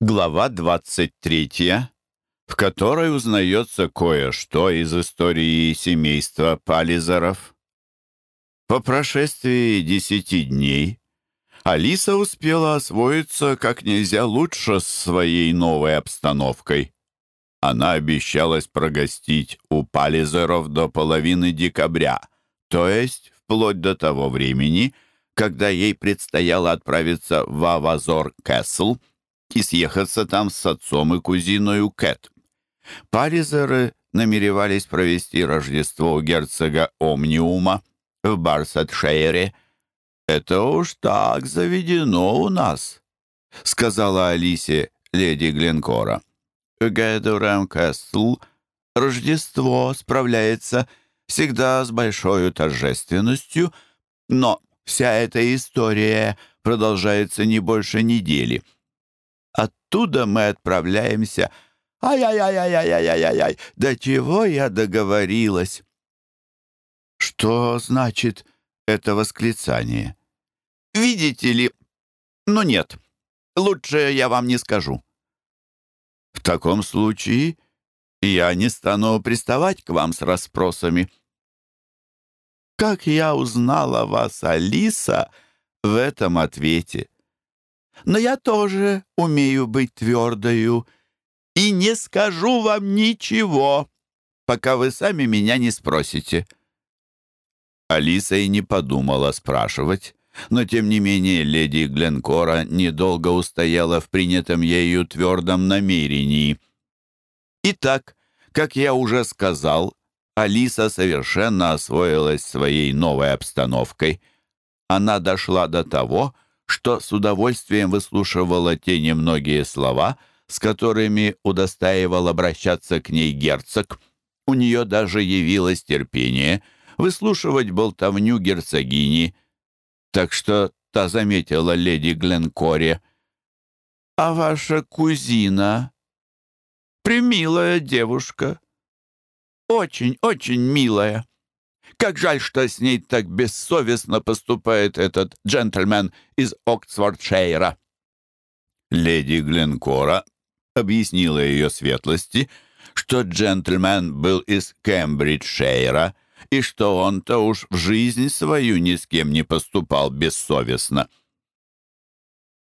Глава 23, в которой узнается кое-что из истории семейства Пализеров. По прошествии десяти дней Алиса успела освоиться как нельзя лучше с своей новой обстановкой. Она обещалась прогостить у Пализеров до половины декабря, то есть вплоть до того времени, когда ей предстояло отправиться в Авазор-Кэссл — Кэссл — и съехаться там с отцом и кузиною Кэт. Паризеры намеревались провести Рождество у герцога Омниума в Барсетшейре. «Это уж так заведено у нас», — сказала Алисе леди Гленкора. «Гэдурем Оттуда мы отправляемся. Ай-яй-яй-яй-яй-яй-яй-яй! До чего я договорилась?» «Что значит это восклицание?» «Видите ли...» «Ну нет, лучше я вам не скажу». «В таком случае я не стану приставать к вам с расспросами». «Как я узнала вас, Алиса, в этом ответе?» но я тоже умею быть твердою и не скажу вам ничего, пока вы сами меня не спросите». Алиса и не подумала спрашивать, но, тем не менее, леди Гленкора недолго устояла в принятом ею твердом намерении. Итак, как я уже сказал, Алиса совершенно освоилась своей новой обстановкой. Она дошла до того, что что с удовольствием выслушивала те немногие слова, с которыми удостаивал обращаться к ней герцог. У нее даже явилось терпение выслушивать болтовню герцогини, так что та заметила леди Гленкоре. «А ваша кузина? Примилая девушка. Очень, очень милая». Как жаль, что с ней так бессовестно поступает этот джентльмен из Оксфордшейра». Леди Глинкора объяснила ее светлости, что джентльмен был из Кембриджшейра и что он-то уж в жизнь свою ни с кем не поступал бессовестно.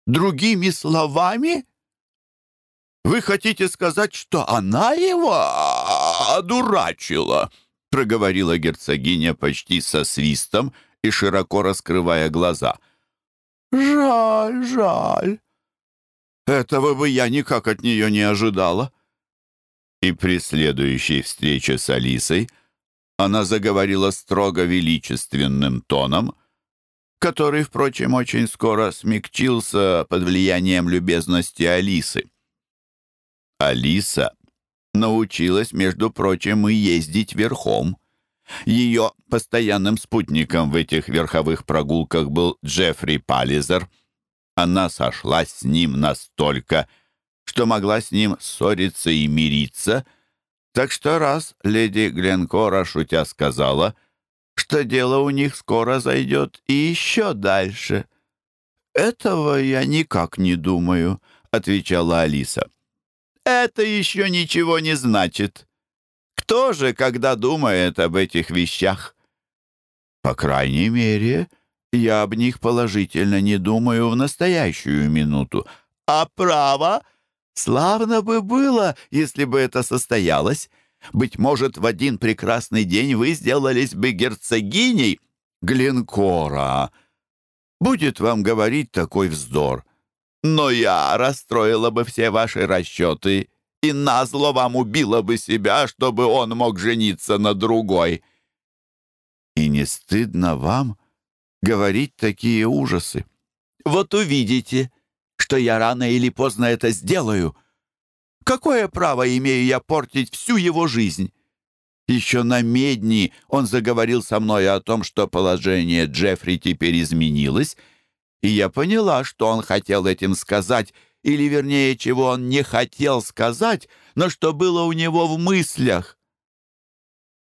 «Другими словами, вы хотите сказать, что она его одурачила?» проговорила герцогиня почти со свистом и широко раскрывая глаза. «Жаль, жаль. Этого бы я никак от нее не ожидала». И при следующей встрече с Алисой она заговорила строго величественным тоном, который, впрочем, очень скоро смягчился под влиянием любезности Алисы. Алиса научилась, между прочим, и ездить верхом. Ее постоянным спутником в этих верховых прогулках был Джеффри Пализер. Она сошлась с ним настолько, что могла с ним ссориться и мириться, так что раз леди Гленкора, шутя, сказала, что дело у них скоро зайдет и еще дальше. «Этого я никак не думаю», — отвечала Алиса это еще ничего не значит. Кто же, когда думает об этих вещах? По крайней мере, я об них положительно не думаю в настоящую минуту. А право, славно бы было, если бы это состоялось. Быть может, в один прекрасный день вы сделались бы герцогиней Глинкора. Будет вам говорить такой вздор но я расстроила бы все ваши расчеты и назло вам убила бы себя, чтобы он мог жениться на другой». «И не стыдно вам говорить такие ужасы?» «Вот увидите, что я рано или поздно это сделаю. Какое право имею я портить всю его жизнь?» Еще на медни он заговорил со мной о том, что положение Джеффри теперь изменилось, и я поняла, что он хотел этим сказать, или, вернее, чего он не хотел сказать, но что было у него в мыслях.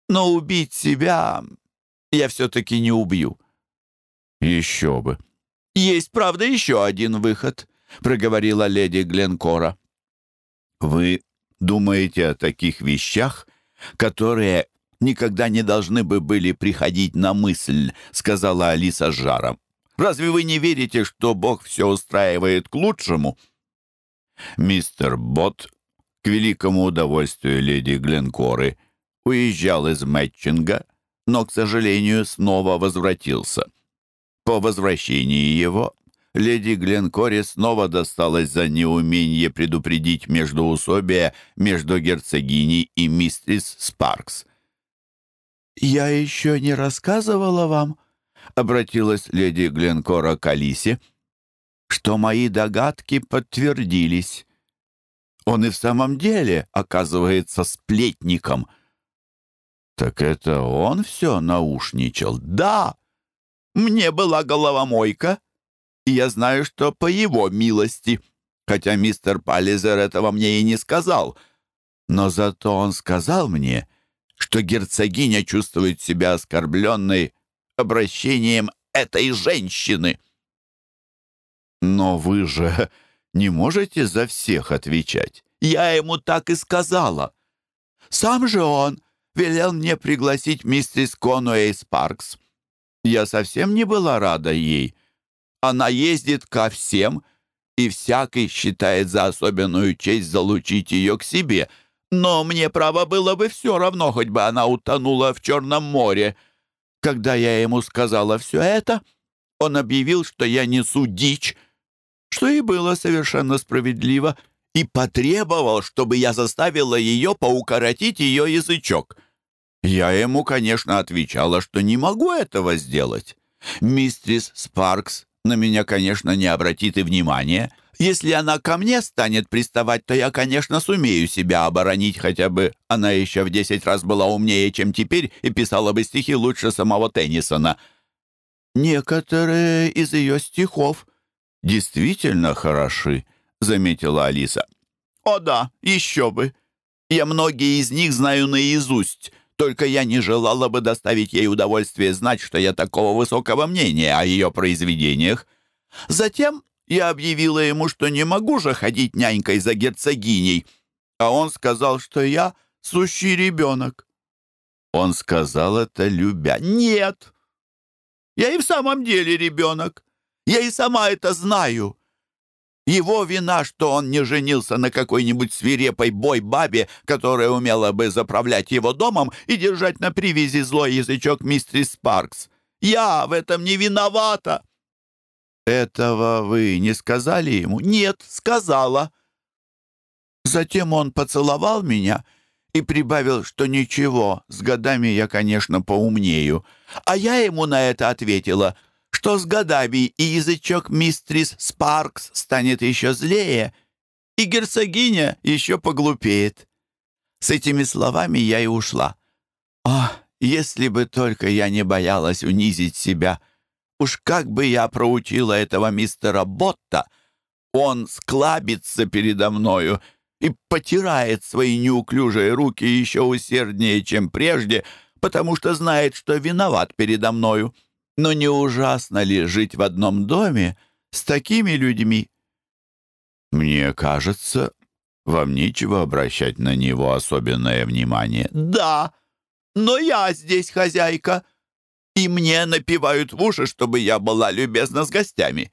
Но убить себя я все-таки не убью. Еще бы. Есть, правда, еще один выход, проговорила леди Гленкора. Вы думаете о таких вещах, которые никогда не должны бы были приходить на мысль, сказала Алиса с жаром. Разве вы не верите, что Бог все устраивает к лучшему?» Мистер Бот, к великому удовольствию леди Гленкоры, уезжал из Мэтчинга, но, к сожалению, снова возвратился. По возвращении его леди Гленкоре снова досталось за неумение предупредить междоусобие между герцогиней и мистерис Спаркс. «Я еще не рассказывала вам», обратилась леди Гленкора к Алисе, что мои догадки подтвердились. Он и в самом деле оказывается сплетником. Так это он все наушничал? Да! Мне была головомойка, и я знаю, что по его милости, хотя мистер Паллизер этого мне и не сказал, но зато он сказал мне, что герцогиня чувствует себя оскорбленной обращением этой женщины. Но вы же не можете за всех отвечать. Я ему так и сказала. Сам же он велел мне пригласить миссис Конуэй Спаркс. Я совсем не была рада ей. Она ездит ко всем, и всякий считает за особенную честь залучить ее к себе. Но мне право было бы все равно, хоть бы она утонула в Черном море когда я ему сказала все это, он объявил, что я несу дичь, что и было совершенно справедливо, и потребовал, чтобы я заставила ее поукоротить ее язычок. Я ему, конечно, отвечала, что не могу этого сделать. Мистрис Спаркс на меня, конечно, не обратит и внимания. Если она ко мне станет приставать, то я, конечно, сумею себя оборонить хотя бы. Она еще в десять раз была умнее, чем теперь, и писала бы стихи лучше самого Теннисона. Некоторые из ее стихов действительно хороши, заметила Алиса. О да, еще бы. Я многие из них знаю наизусть. Только я не желала бы доставить ей удовольствие знать, что я такого высокого мнения о ее произведениях. Затем я объявила ему, что не могу же ходить нянькой за герцогиней, а он сказал, что я сущий ребенок. Он сказал это, любя. «Нет, я и в самом деле ребенок. Я и сама это знаю. Его вина, что он не женился на какой-нибудь свирепой бой-бабе, которая умела бы заправлять его домом и «Этого вы не сказали ему?» «Нет, сказала». Затем он поцеловал меня и прибавил, что ничего, с годами я, конечно, поумнею. А я ему на это ответила, что с годами и язычок мистрис Спаркс станет еще злее, и герцогиня еще поглупеет. С этими словами я и ушла. О, если бы только я не боялась унизить себя — Уж как бы я проучила этого мистера Ботта, он склабится передо мною и потирает свои неуклюжие руки еще усерднее, чем прежде, потому что знает, что виноват передо мною. Но не ужасно ли жить в одном доме с такими людьми? Мне кажется, вам нечего обращать на него особенное внимание. Да, но я здесь хозяйка, и мне напивают в уши, чтобы я была любезна с гостями.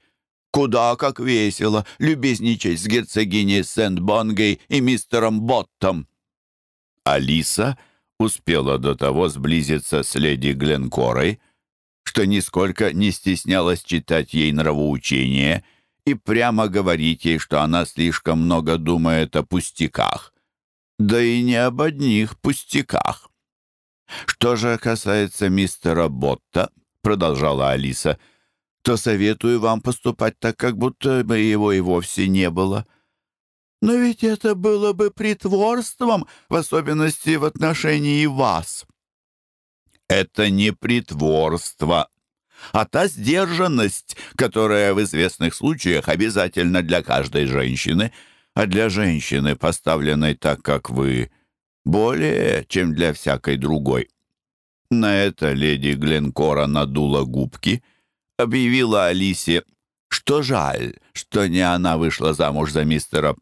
Куда как весело любезничать с герцогиней Сент-Бонгой и мистером Боттом!» Алиса успела до того сблизиться с леди Гленкорой, что нисколько не стеснялась читать ей нравоучение и прямо говорить ей, что она слишком много думает о пустяках. Да и не об одних пустяках. «Что же касается мистера Ботта», — продолжала Алиса, «то советую вам поступать так, как будто бы его и вовсе не было». «Но ведь это было бы притворством, в особенности в отношении вас», это не притворство, а та сдержанность, которая в известных случаях обязательна для каждой женщины, а для женщины, поставленной так, как вы, более, чем для всякой другой. На это леди Гленкора надула губки, объявила Алисе, что жаль, что не она вышла замуж за мистера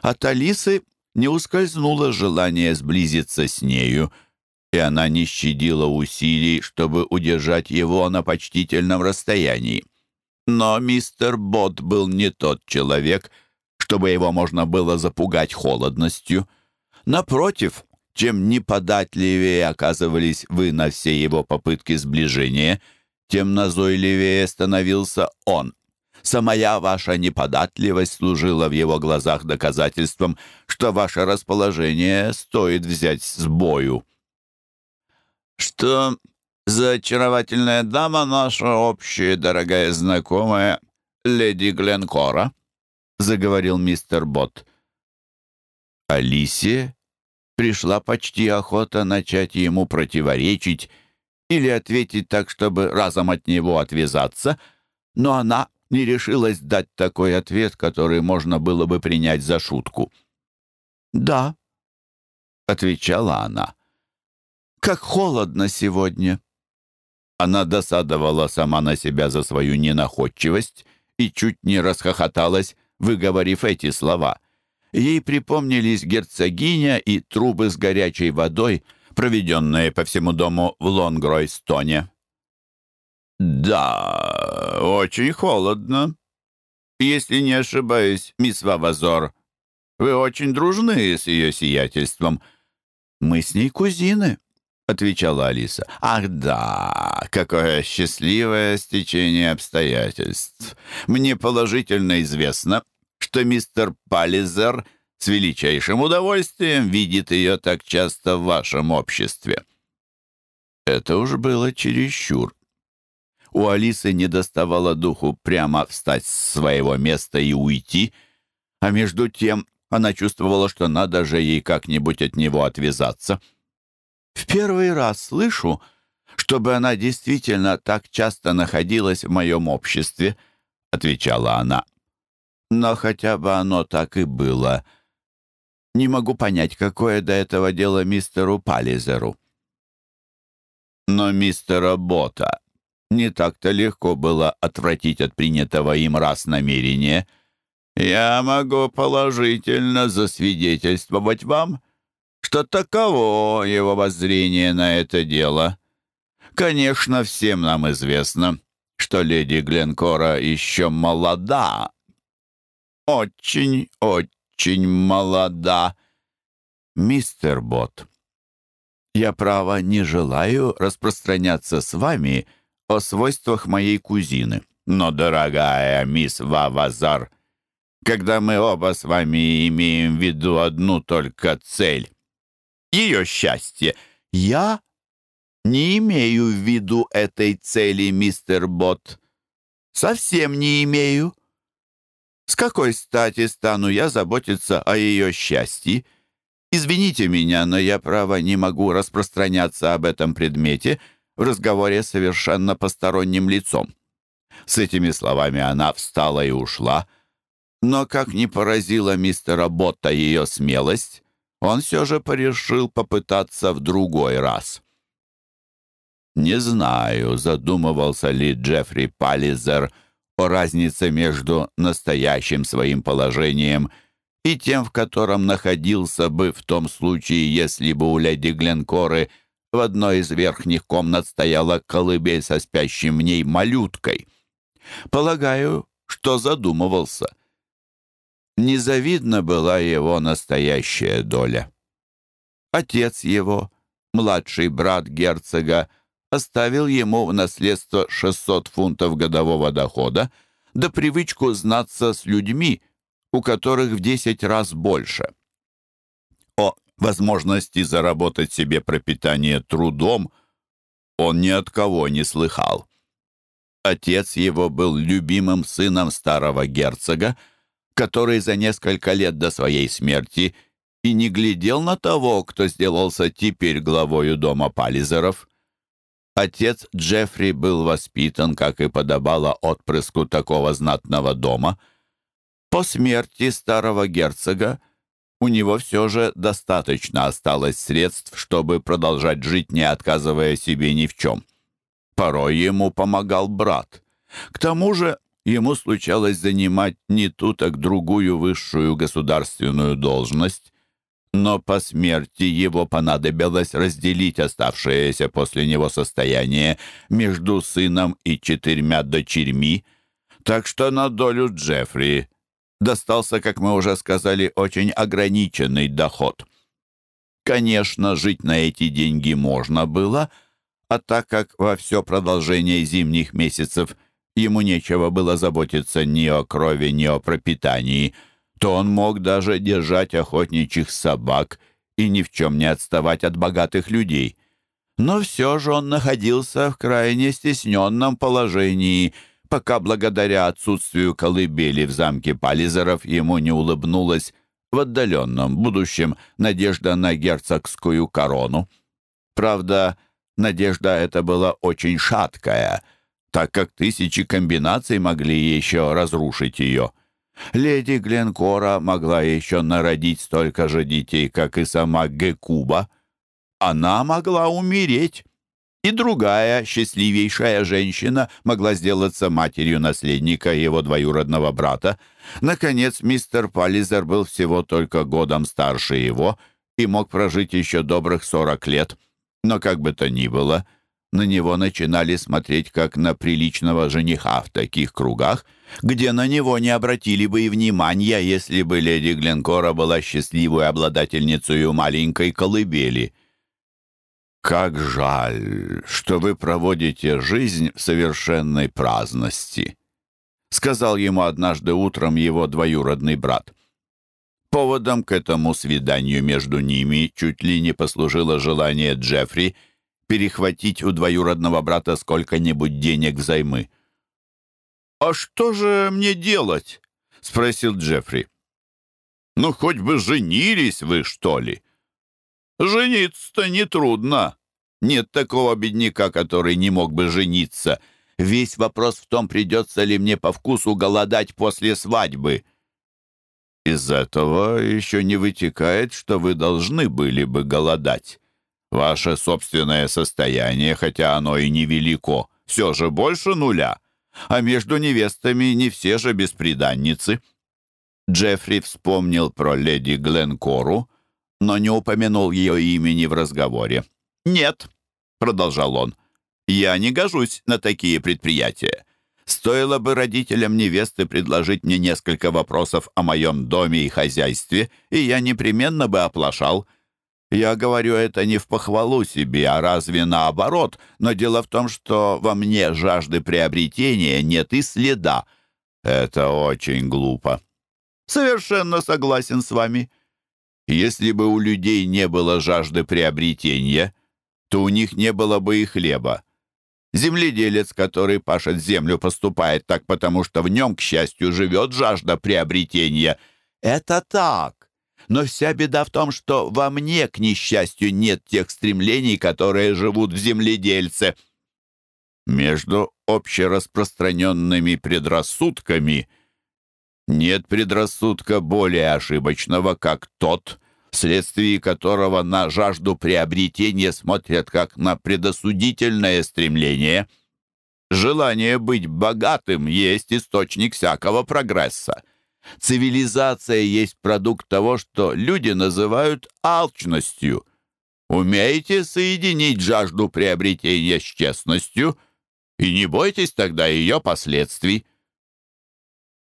От Алисы не ускользнуло желание сблизиться с нею, и она не щадила усилий, чтобы удержать его на почтительном расстоянии. Но мистер Бот был не тот человек, чтобы его можно было запугать холодностью. Напротив, чем неподатливее оказывались вы на все его попытки сближения, тем назойливее становился он. Самая ваша неподатливость служила в его глазах доказательством, что ваше расположение стоит взять с бою. «Что за очаровательная дама наша общая дорогая знакомая, леди Гленкора?» — заговорил мистер Бот. Алисе пришла почти охота начать ему противоречить или ответить так, чтобы разом от него отвязаться, но она не решилась дать такой ответ, который можно было бы принять за шутку. «Да», — отвечала она, — «как холодно сегодня». Она досадовала сама на себя за свою ненаходчивость и чуть не расхохоталась, выговорив эти слова. Ей припомнились герцогиня и трубы с горячей водой, проведенные по всему дому в Лонгройстоне. «Да, очень холодно. Если не ошибаюсь, мисс Вавазор, вы очень дружны с ее сиятельством». «Мы с ней кузины», — отвечала Алиса. «Ах да, какое счастливое стечение обстоятельств! Мне положительно известно, что мистер Паллизер с величайшим удовольствием видит ее так часто в вашем обществе». Это уж было чересчур. У Алисы не доставало духу прямо встать с своего места и уйти, а между тем она чувствовала, что надо же ей как-нибудь от него отвязаться. В первый раз слышу, чтобы она действительно так часто находилась в моем обществе, отвечала она. Но хотя бы оно так и было. Не могу понять, какое до этого дело мистеру Пализеру. Но мистера Бота не так-то легко было отвратить от принятого им раз намерения. «Я могу положительно засвидетельствовать вам, что таково его воззрение на это дело. Конечно, всем нам известно, что леди Гленкора еще молода. Очень, очень молода. Мистер Бот, я, право, не желаю распространяться с вами», о свойствах моей кузины. Но, дорогая мисс Вавазар, когда мы оба с вами имеем в виду одну только цель — ее счастье, я не имею в виду этой цели, мистер Бот. Совсем не имею. С какой стати стану я заботиться о ее счастье? Извините меня, но я, право, не могу распространяться об этом предмете — в разговоре совершенно посторонним лицом. С этими словами она встала и ушла, но как не поразила мистера Ботта ее смелость, он все же порешил попытаться в другой раз. Не знаю, задумывался ли Джеффри Паллизер о разнице между настоящим своим положением и тем, в котором находился бы в том случае, если бы у леди Гленкоры – В одной из верхних комнат стояла колыбель со спящей в ней малюткой. Полагаю, что задумывался. Незавидна была его настоящая доля. Отец его, младший брат герцога, оставил ему в наследство 600 фунтов годового дохода да привычку знаться с людьми, у которых в 10 раз больше. О возможности заработать себе пропитание трудом, он ни от кого не слыхал. Отец его был любимым сыном старого герцога, который за несколько лет до своей смерти и не глядел на того, кто сделался теперь главою дома Пализеров. Отец Джеффри был воспитан, как и подобало отпрыску такого знатного дома. По смерти старого герцога у него все же достаточно осталось средств, чтобы продолжать жить, не отказывая себе ни в чем. Порой ему помогал брат. К тому же ему случалось занимать не ту, так другую высшую государственную должность, но по смерти его понадобилось разделить оставшееся после него состояние между сыном и четырьмя дочерьми, так что на долю Джеффри достался, как мы уже сказали, очень ограниченный доход. Конечно, жить на эти деньги можно было, а так как во все продолжение зимних месяцев ему нечего было заботиться ни о крови, ни о пропитании, то он мог даже держать охотничьих собак и ни в чем не отставать от богатых людей. Но все же он находился в крайне стесненном положении – пока благодаря отсутствию колыбели в замке Пализеров ему не улыбнулась в отдаленном будущем надежда на герцогскую корону. Правда, надежда эта была очень шаткая, так как тысячи комбинаций могли еще разрушить ее. Леди Гленкора могла еще народить столько же детей, как и сама Гекуба. Она могла умереть и другая счастливейшая женщина могла сделаться матерью наследника его двоюродного брата. Наконец, мистер Паллизер был всего только годом старше его и мог прожить еще добрых сорок лет. Но как бы то ни было, на него начинали смотреть как на приличного жениха в таких кругах, где на него не обратили бы и внимания, если бы леди Гленкора была счастливой обладательницей маленькой колыбели — как жаль, что вы проводите жизнь в совершенной праздности», — сказал ему однажды утром его двоюродный брат. Поводом к этому свиданию между ними чуть ли не послужило желание Джеффри перехватить у двоюродного брата сколько-нибудь денег взаймы. «А что же мне делать?» — спросил Джеффри. «Ну, хоть бы женились вы, что ли!» «Жениться-то нетрудно. Нет такого бедняка, который не мог бы жениться. Весь вопрос в том, придется ли мне по вкусу голодать после свадьбы». «Из этого еще не вытекает, что вы должны были бы голодать. Ваше собственное состояние, хотя оно и невелико, все же больше нуля. А между невестами не все же бесприданницы». Джеффри вспомнил про леди Гленкору, но не упомянул ее имени в разговоре. «Нет», — продолжал он, — «я не гожусь на такие предприятия. Стоило бы родителям невесты предложить мне несколько вопросов о моем доме и хозяйстве, и я непременно бы оплошал». Я говорю это не в похвалу себе, а разве наоборот, но дело в том, что во мне жажды приобретения нет и следа. Это очень глупо. Совершенно согласен с вами. Если бы у людей не было жажды приобретения, то у них не было бы и хлеба. Земледелец, который пашет землю, поступает так, потому что в нем, к счастью, живет жажда приобретения. Это так. Но вся беда в том, что во мне, к несчастью, нет тех стремлений, которые живут в земледельце. Между общераспространенными предрассудками нет предрассудка более ошибочного, как тот, вследствие которого на жажду приобретения смотрят как на предосудительное стремление. Желание быть богатым есть источник всякого прогресса. Цивилизация есть продукт того, что люди называют алчностью. Умеете соединить жажду приобретения с честностью, и не бойтесь тогда ее последствий.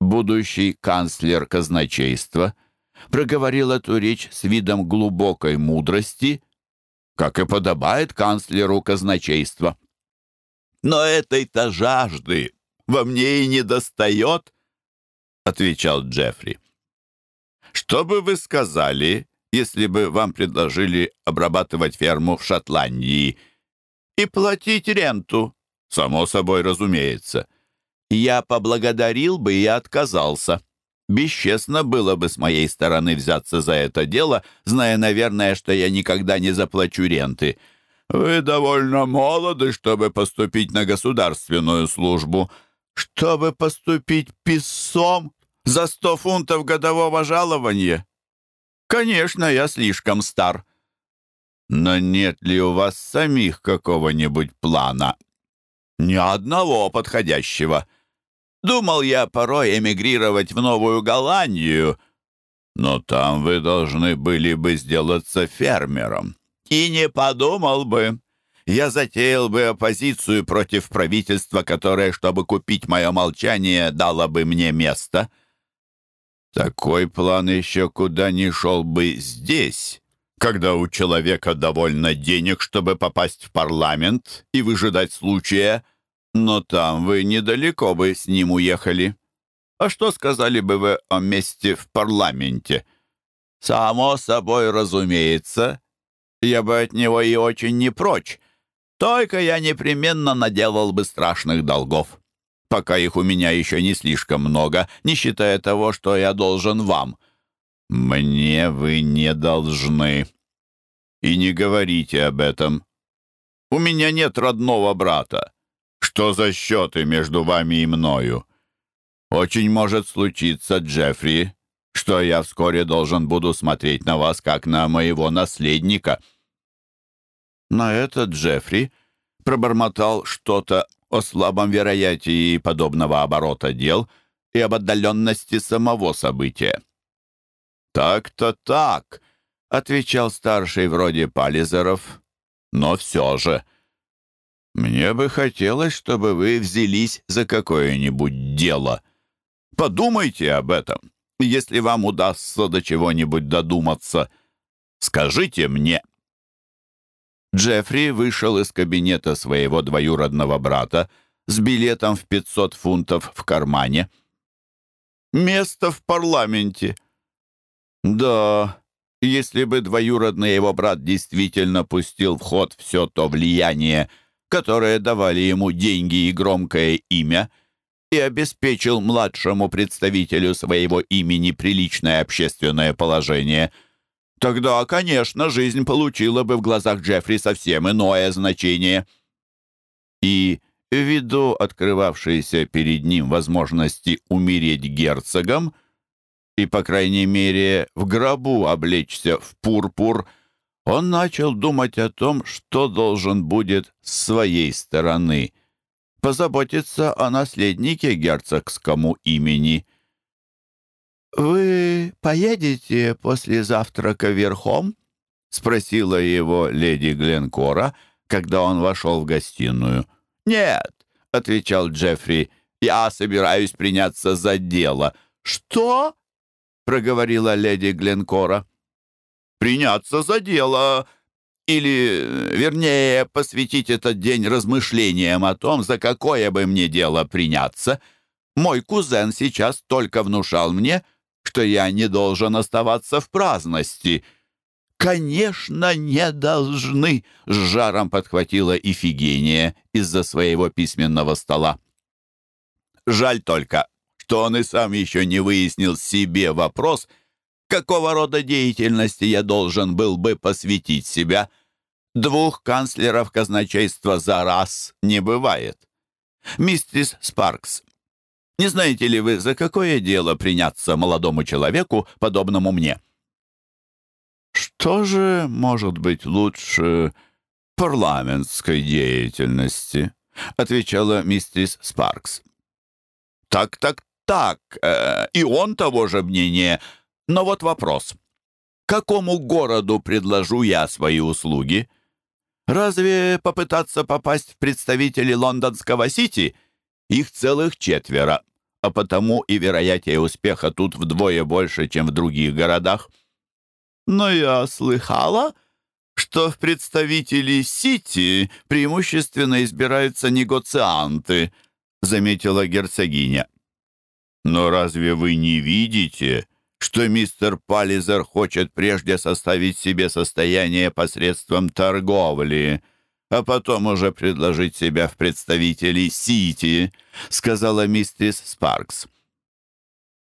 Будущий канцлер казначейства – проговорил эту речь с видом глубокой мудрости, как и подобает канцлеру казначейства. Но этой-то жажды во мне и не достает, отвечал Джеффри. «Что бы вы сказали, если бы вам предложили обрабатывать ферму в Шотландии и платить ренту?» «Само собой, разумеется. Я поблагодарил бы и отказался. Бесчестно Думал я порой эмигрировать в Новую Голландию, но там вы должны были бы сделаться фермером. И не подумал бы. Я затеял бы оппозицию против правительства, которое, чтобы купить мое молчание, дало бы мне место. Такой план еще куда не шел бы здесь, когда у человека довольно денег, чтобы попасть в парламент и выжидать случая — но там вы недалеко бы с ним уехали. А что сказали бы вы о месте в парламенте? Само собой разумеется. Я бы от него и очень не прочь. Только я непременно наделал бы страшных долгов. Пока их у меня еще не слишком много, не считая того, что я должен вам. Мне вы не должны. И не говорите об этом. У меня нет родного брата. Что за счеты между вами и мною? Очень может случиться, Джеффри, что я вскоре должен буду смотреть на вас как на моего наследника». На это Джеффри пробормотал что-то о слабом вероятии подобного оборота дел и об отдаленности самого события. «Так-то так», — отвечал старший Мне бы хотелось, чтобы вы взялись за какое-нибудь дело. Подумайте об этом. Если вам удастся до чего-нибудь додуматься, скажите мне». Джеффри вышел из кабинета своего двоюродного брата с билетом в 500 фунтов в кармане. «Место в парламенте». «Да, если бы двоюродный его брат действительно пустил в ход все то влияние, которые давали ему деньги и громкое имя, и обеспечил младшему представителю своего имени приличное общественное положение, тогда, конечно, жизнь получила бы в глазах Джеффри совсем иное значение. И ввиду открывавшейся перед ним возможности умереть герцогом и, по крайней мере, в гробу облечься в пурпур – он начал думать о том, что должен будет с своей стороны позаботиться о наследнике герцогскому имени. «Вы поедете после завтрака верхом?» — спросила его леди Гленкора, когда он вошел в гостиную. «Нет», — отвечал Джеффри, — «я собираюсь приняться за дело». «Что?» — проговорила леди Гленкора приняться за дело или, вернее, посвятить этот день размышлениям о том, за какое бы мне дело приняться. Мой кузен сейчас только внушал мне, что я не должен оставаться в праздности». «Конечно, не должны!» — с жаром подхватила Ифигения из-за своего письменного стола. Жаль только, что он и сам еще не выяснил себе вопрос — какого рода деятельности я должен был бы посвятить себя. Двух канцлеров казначейства за раз не бывает. Миссис Спаркс, не знаете ли вы, за какое дело приняться молодому человеку, подобному мне? Что же может быть лучше парламентской деятельности? Отвечала миссис Спаркс. Так, так, так, э, и он того же мнения, — но вот вопрос. Какому городу предложу я свои услуги? Разве попытаться попасть в представители лондонского Сити? Их целых четверо, а потому и вероятнее успеха тут вдвое больше, чем в других городах. Но я слыхала, что в представители Сити преимущественно избираются негоцианты, заметила герцогиня. Но разве вы не видите, что мистер Паллизер хочет прежде составить себе состояние посредством торговли, а потом уже предложить себя в представители Сити», — сказала миссис Спаркс.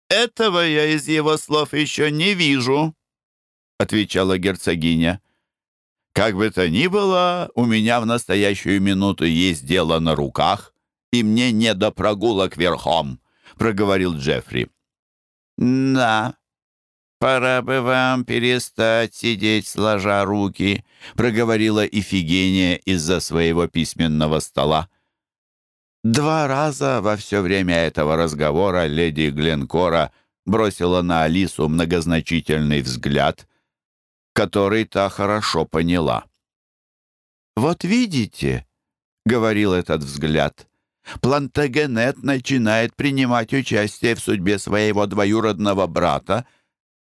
«Этого я из его слов еще не вижу», — отвечала герцогиня. «Как бы то ни было, у меня в настоящую минуту есть дело на руках, и мне не до прогулок верхом», — проговорил Джеффри. «Да, пора бы вам перестать сидеть, сложа руки», — проговорила Ифигения из-за своего письменного стола. Два раза во все время этого разговора леди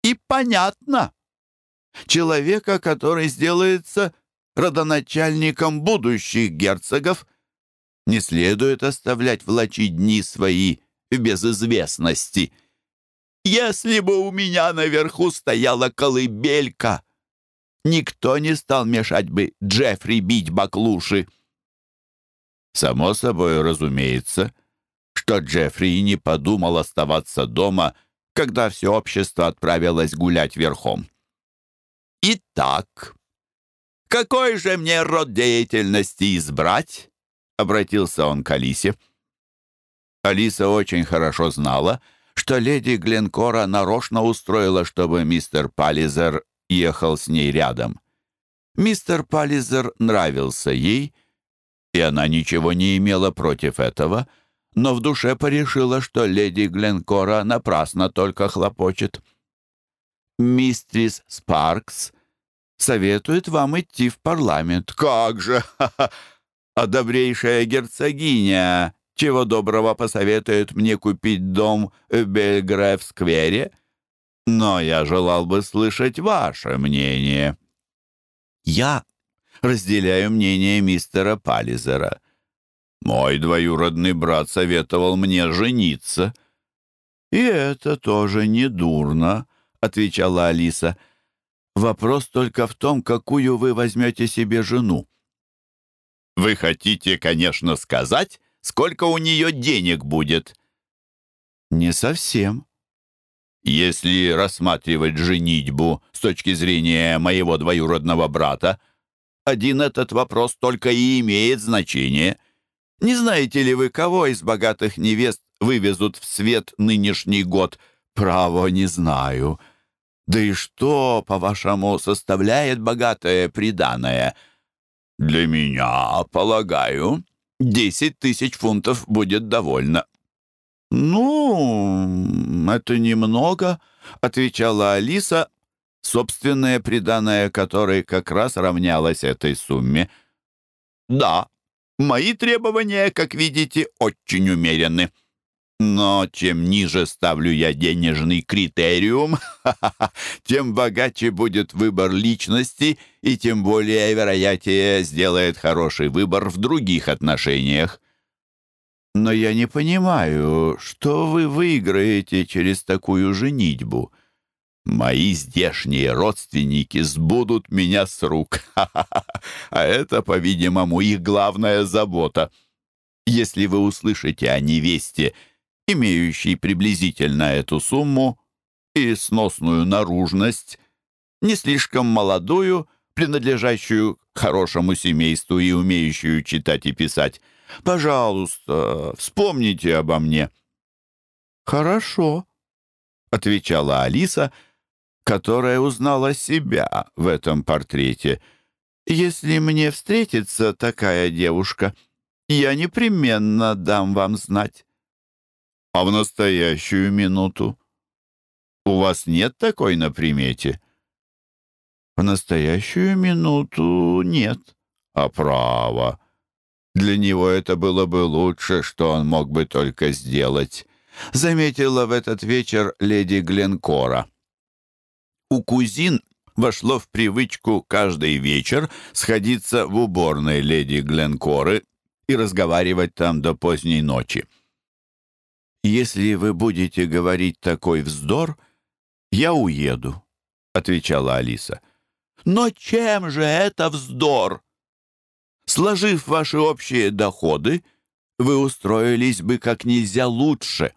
и понятно. Человека, который сделается родоначальником будущих герцогов, не следует оставлять влачи дни свои в безызвестности. Если бы у меня наверху стояла колыбелька, никто не стал мешать бы Джеффри бить баклуши. Само собой разумеется, что Джеффри не подумал оставаться дома когда все общество отправилось гулять верхом. «Итак, какой же мне род деятельности избрать?» — обратился он к Алисе. Алиса очень хорошо знала, что леди Гленкора нарочно устроила, чтобы мистер Паллизер ехал с ней рядом. Мистер Паллизер нравился ей, и она ничего не имела против этого — но в душе порешила, что леди Гленкора напрасно только хлопочет. «Мистрис Спаркс советует вам идти в парламент». «Как же! А добрейшая герцогиня, чего доброго посоветует мне купить дом в Бельгреф-сквере? Но я желал бы слышать ваше мнение». «Я разделяю мнение мистера Паллизера. Мой двоюродный брат советовал мне жениться». «И это тоже не дурно», — отвечала Алиса. «Вопрос только в том, какую вы возьмете себе жену». «Вы хотите, конечно, сказать, сколько у нее денег будет?» «Не совсем». «Если рассматривать женитьбу с точки зрения моего двоюродного брата, один этот вопрос только и имеет значение — Не знаете ли вы, кого из богатых невест вывезут в свет нынешний год? Право, не знаю. Да и что, по-вашему, составляет богатое приданое — «Для меня, полагаю, десять тысяч фунтов будет довольно». «Ну, это немного», — отвечала Алиса, собственное приданное Мои требования, как видите, очень умерены. Но чем ниже ставлю я денежный критериум, тем богаче будет выбор личности и тем более вероятнее сделает хороший выбор в других отношениях. Но я не понимаю, что вы выиграете через такую женитьбу. Мои здешние родственники сбудут меня с рук. А это, по-видимому, их главная забота. Если вы услышите о невесте, имеющей приблизительно эту сумму и сносную наружность, не слишком молодую, принадлежащую хорошему семейству и умеющую читать и писать, пожалуйста, вспомните обо мне». «Хорошо», — отвечала Алиса, — которая узнала себя в этом портрете. «Если мне встретится такая девушка, я непременно дам вам знать». «А в настоящую минуту? У вас нет такой на примете?» «В настоящую минуту нет». «А право. Для него это было бы лучше, что он мог бы только сделать», заметила в этот вечер леди Гленкора у кузин вошло в привычку каждый вечер сходиться в уборной леди Гленкоры и разговаривать там до поздней ночи. «Если вы будете говорить такой вздор, я уеду», — отвечала Алиса. «Но чем же это вздор? Сложив ваши общие доходы, вы устроились бы как нельзя лучше.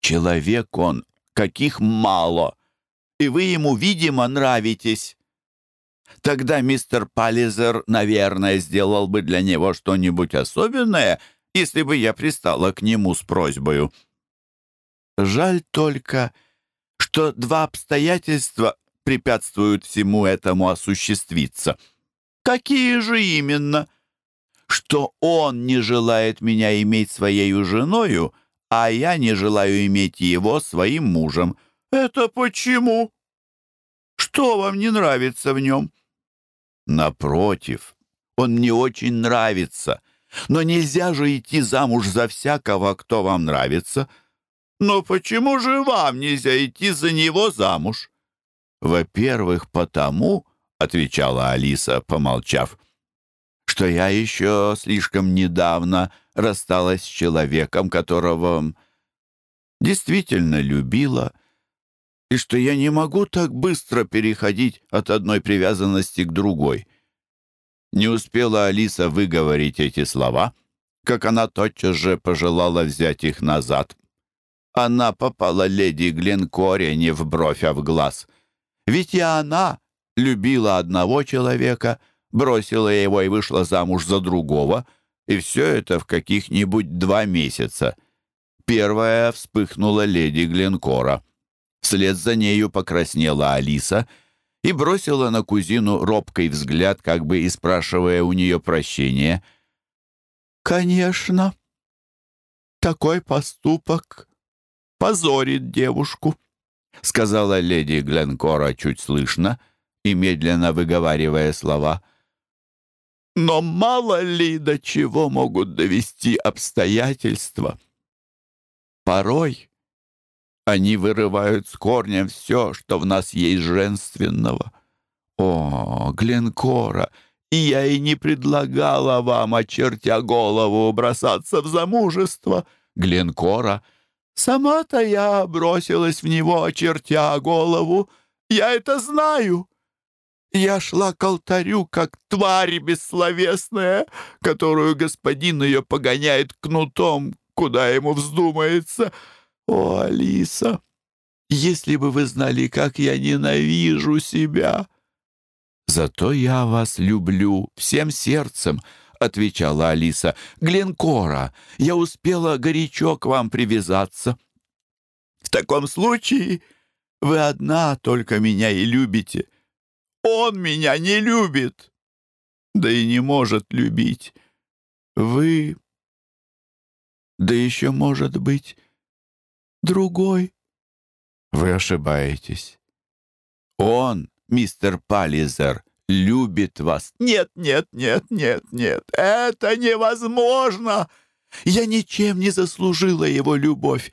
Человек он, каких мало. и вы ему, видимо, нравитесь. Тогда мистер Паллизер, наверное, сделал бы для него что-нибудь особенное, если бы я пристала к нему с просьбою. Жаль только, что два обстоятельства препятствуют всему этому осуществиться. Это почему? Что вам не нравится в нем? Напротив, он мне очень нравится. Но нельзя же идти замуж за всякого, кто вам нравится. Но почему же вам нельзя идти за него замуж? Во-первых, потому, — отвечала Алиса, помолчав, — что я еще слишком недавно рассталась с человеком, которого действительно любила — и что я не могу так быстро переходить от одной привязанности к другой. Не успела Алиса выговорить эти слова, как она тотчас же пожелала взять их назад. Она попала леди Гленкоре не в бровь, а в глаз. Ведь и она любила одного человека, бросила его и вышла замуж за другого, Вслед за нею покраснела Алиса и бросила на кузину робкий взгляд, как бы и спрашивая у нее прощения. «Конечно, такой поступок позорит девушку», — сказала леди Гленкора чуть слышно и медленно выговаривая слова. «Но мало ли до чего могут довести обстоятельства. Порой...» Они вырывают с корнем все, что в нас есть женственного. О, Гленкора, и я и не предлагала вам, очертя голову, бросаться в замужество. Гленкора, сама-то я бросилась в него, очертя голову. Я это знаю. Я шла к алтарю, как тварь бессловесная, которую господин ее погоняет кнутом, куда ему вздумается». О, Алиса, если бы вы знали, как я ненавижу себя!» «Зато я вас люблю всем сердцем», — отвечала Алиса. «Гленкора, я успела горячо к вам привязаться». «В таком случае вы одна только меня и любите. Он меня не любит, да и не может любить. Вы...» «Да еще, может быть, другой. Вы ошибаетесь. Он, мистер Паллизер, любит вас. Нет, нет, нет, нет, нет, это невозможно. Я ничем не заслужила его любовь.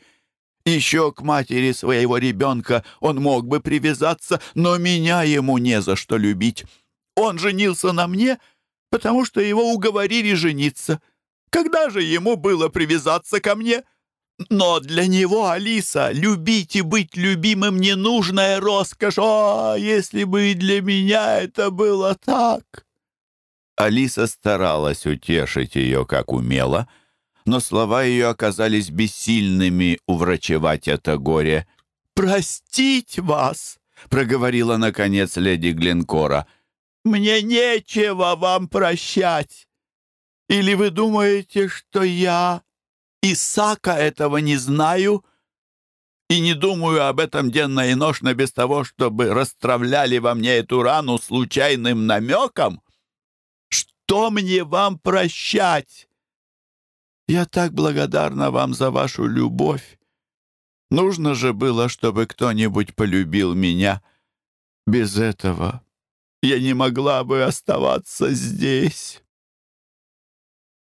Еще к матери своего ребенка он мог бы привязаться, но меня ему не за что любить. Он женился на мне, потому что его уговорили жениться. Когда же ему было привязаться ко мне?» Но для него, Алиса, любить и быть любимым ненужная роскошь. О, если бы и для меня это было так!» Алиса старалась утешить ее, как умела, но слова ее оказались бессильными уврачевать это горе. «Простить вас!» — проговорила, наконец, леди Глинкора. «Мне нечего вам прощать! Или вы думаете, что я...» Исака этого не знаю и не думаю об этом денно и ношно без того, чтобы расстравляли во мне эту рану случайным намеком. Что мне вам прощать? Я так благодарна вам за вашу любовь. Нужно же было, чтобы кто-нибудь полюбил меня. Без этого я не могла бы оставаться здесь.